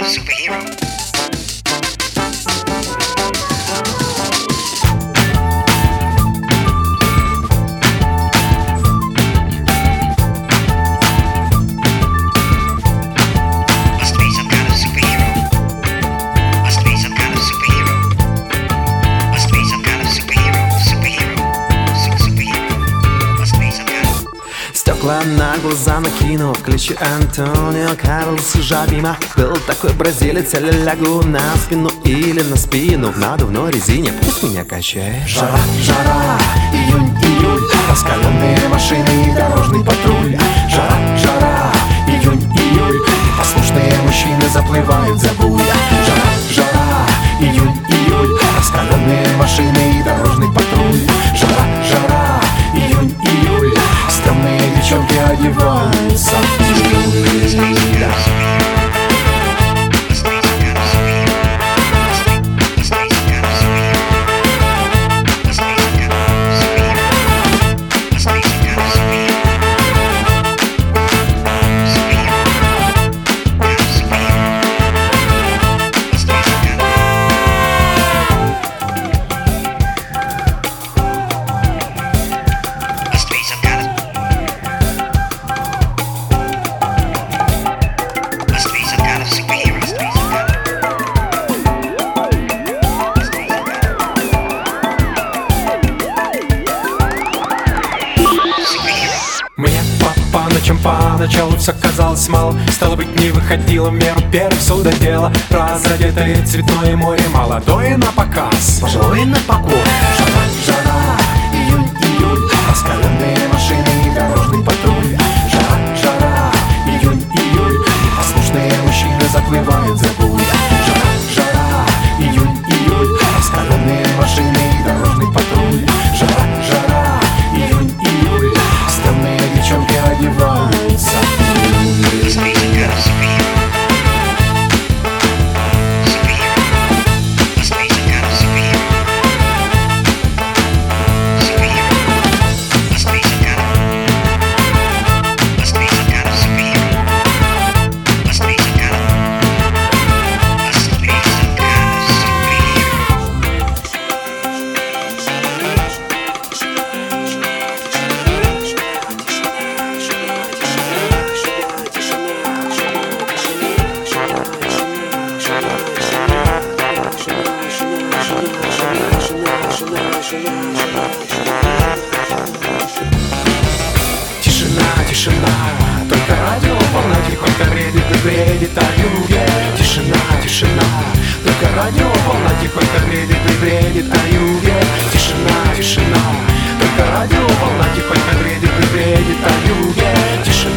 not a superhero. Глаза накинув Ключи Антонио Карлос Жабима. Был такой бразилец, я лягу на спину или на спину. В надувной резине, пусть меня качает. Жара, жара, июнь, июль Раскаленные машины и дорожный патруль. Жара, жара, июнь, июль Послушные мужчины заплывают за буя Мне по, по ночам поначалу все казалось мало. Стало быть, не выходило в меру первых судодело Разодетое цветное море молодое на показ. Пожилой на покой. Жара, жара, июнь, июль Раскаленные машины и дорожный патруль. Жара, жара, июнь, июль. Послушные мужчины заплывают за буя Жара, жара, июнь, июль. Раскаленные машины и дорожный патруль Тишина, тишина, только радио волна тихонько бредит и бредит о юге Тишина, тишина, только радио волна тихонько бредит и бредит о юге Тишина, тишина, только радио волна тихонько бредит и бредит о юге Тишина,